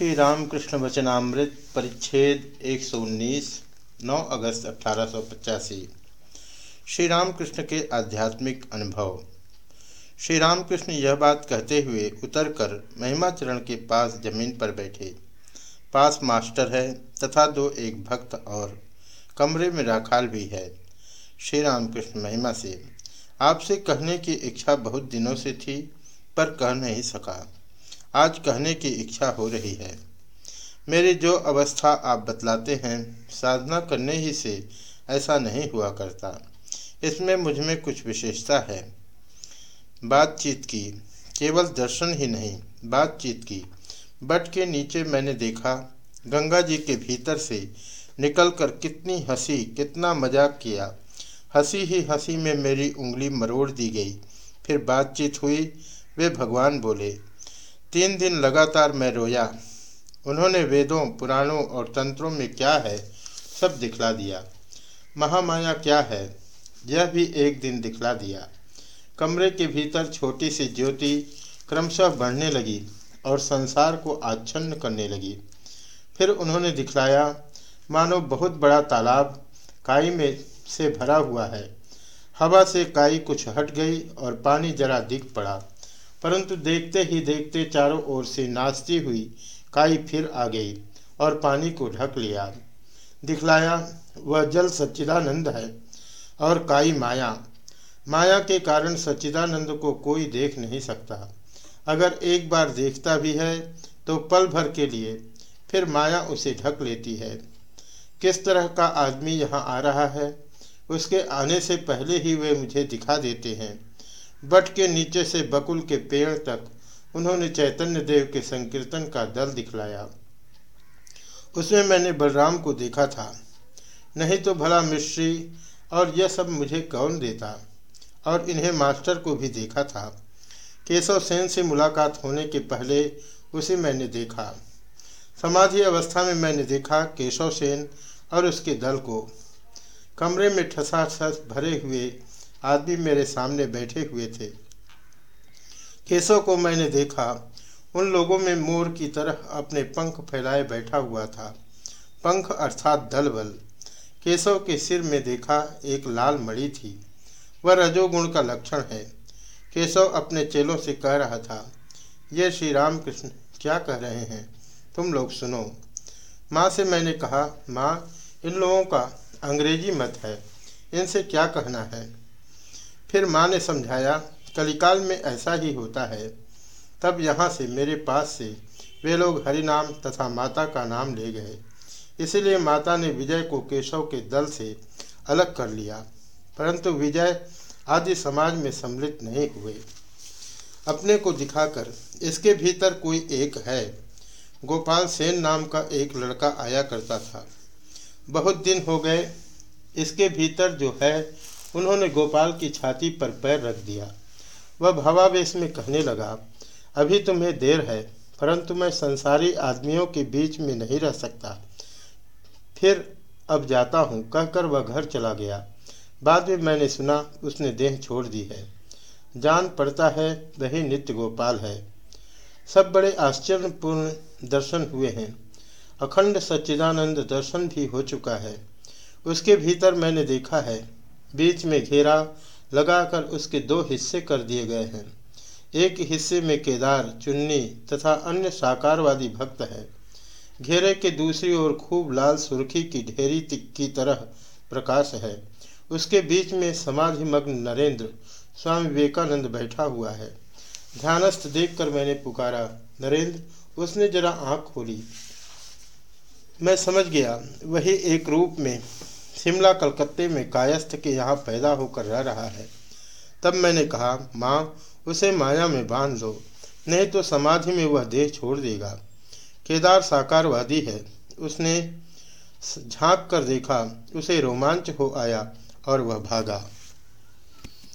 श्री रामकृष्ण वचनामृत परिच्छेद 119 9 अगस्त अठारह सौ पचासी। श्री रामकृष्ण के आध्यात्मिक अनुभव। श्री रामकृष्ण यह बात कहते हुए उतरकर महिमाचरण के पास ज़मीन पर बैठे। पास मास्टर है तथा दो एक भक्त और कमरे में राखाल भी है। श्री रामकृष्ण महिमा से, आपसे कहने की इच्छा बहुत दिनों से थी, पर कह नहीं सका। आज कहने की इच्छा हो रही है। मेरी जो अवस्था आप बतलाते हैं, साधना करने ही से ऐसा नहीं हुआ करता। इसमें मुझमें कुछ विशेषता है। बातचीत की, केवल दर्शन ही नहीं, बातचीत की। बट के नीचे मैंने देखा, गंगा जी के भीतर से निकलकर कितनी हँसी, कितना मज़ाक किया। हँसी ही हँसी में मेरी उंगली मरोड़ दी गई। फिर बातचीत हुई, वे भगवान बोले तीन दिन लगातार मैं रोया। उन्होंने वेदों, पुराणों और तंत्रों में क्या है सब दिखला दिया। महामाया क्या है, यह भी एक दिन दिखला दिया। कमरे के भीतर छोटी सी ज्योति क्रमशः बढ़ने लगी और संसार को आच्छन्न करने लगी। फिर उन्होंने दिखलाया, मानो बहुत बड़ा तालाब काई में से भरा हुआ है। हवा से काई कुछ हट गई और पानी जरा दिख पड़ा। परंतु देखते ही देखते चारों ओर से नाचती हुई काई फिर आ गई और पानी को ढक लिया। दिखलाया, वह जल सच्चिदानंद है और काई माया। माया के कारण सच्चिदानंद को कोई देख नहीं सकता। अगर एक बार देखता भी है तो पल भर के लिए फिर माया उसे ढक लेती है। किस तरह का आदमी यहाँ आ रहा है, उसके आने से पहले ही वे मुझे दिखा देते हैं। बट के नीचे से बकुल के पेड़ तक उन्होंने चैतन्य देव के संकीर्तन का दल दिखलाया। उसमें मैंने बलराम को देखा था। नहीं तो भला मिश्री और यह सब मुझे कौन देता? और इन्हें मास्टर को भी देखा था। केशव सेन से मुलाकात होने के पहले उसे मैंने देखा। समाधि अवस्था में मैंने देखा केशव सेन और उसके दल को। कमरे में ठसा ठस भरे हुए आदमी मेरे सामने बैठे हुए थे। केशव को मैंने देखा। उन लोगों में मोर की तरह अपने पंख फैलाए बैठा हुआ था। पंख अर्थात दल बल केशव के सिर में देखा एक लाल मणि थी। वह रजोगुण का लक्षण है। केशव अपने चेलों से कह रहा था, ये श्री राम कृष्ण क्या कह रहे हैं? तुम लोग सुनो। माँ से मैंने कहा, माँ, इन लोगों का अंग्रेज़ी मत है। इनसे क्या कहना है? फिर माँ ने समझाया, कलिकाल में ऐसा ही होता है। तब यहाँ से मेरे पास से वे लोग हरिनाम तथा माता का नाम ले गए। इसलिए माता ने विजय को केशव के दल से अलग कर लिया, परंतु विजय आदि समाज में सम्मिलित नहीं हुए। अपने को दिखाकर इसके भीतर कोई एक है। गोपाल सेन नाम का एक लड़का आया करता था। बहुत दिन हो गए, इसके भीतर जो है उन्होंने गोपाल की छाती पर पैर रख दिया। वह भावावेश में कहने लगा, अभी तुम्हें देर है, परंतु मैं संसारी आदमियों के बीच में नहीं रह सकता। फिर अब जाता हूँ, कहकर वह घर चला गया। बाद में मैंने सुना, उसने देह छोड़ दी है। जान पड़ता है, वही नित्य गोपाल है। सब बड़े आश्चर्यपूर्ण दर्शन हुए हैं। अखंड सच्चिदानंद दर्शन भी हो चुका है। उसके भीतर मैंने देखा है बीच में घेरा लगाकर उसके दो हिस्से कर दिए गए हैं। एक हिस्से में केदार, चुन्नी तथा अन्य साकारवादी भक्त है। घेरे के दूसरी ओर खूब लाल सुर्खी की ढेरी की तरह प्रकाश है। उसके बीच में समाधिमग्न नरेंद्र, स्वामी विवेकानंद बैठा हुआ है। ध्यानस्थ देखकर मैंने पुकारा, नरेंद्र, उसने जरा आँख खोली। मैं समझ गया, वही एक रूप में शिमला, कलकत्ते में कायस्थ के यहाँ पैदा होकर रह रहा है। तब मैंने कहा, माँ, उसे माया में बाँध दो नहीं तो समाधि में वह देह छोड़ देगा। केदार साकारवादी है उसने झाँक कर देखा, उसे रोमांच हो आया और वह भागा।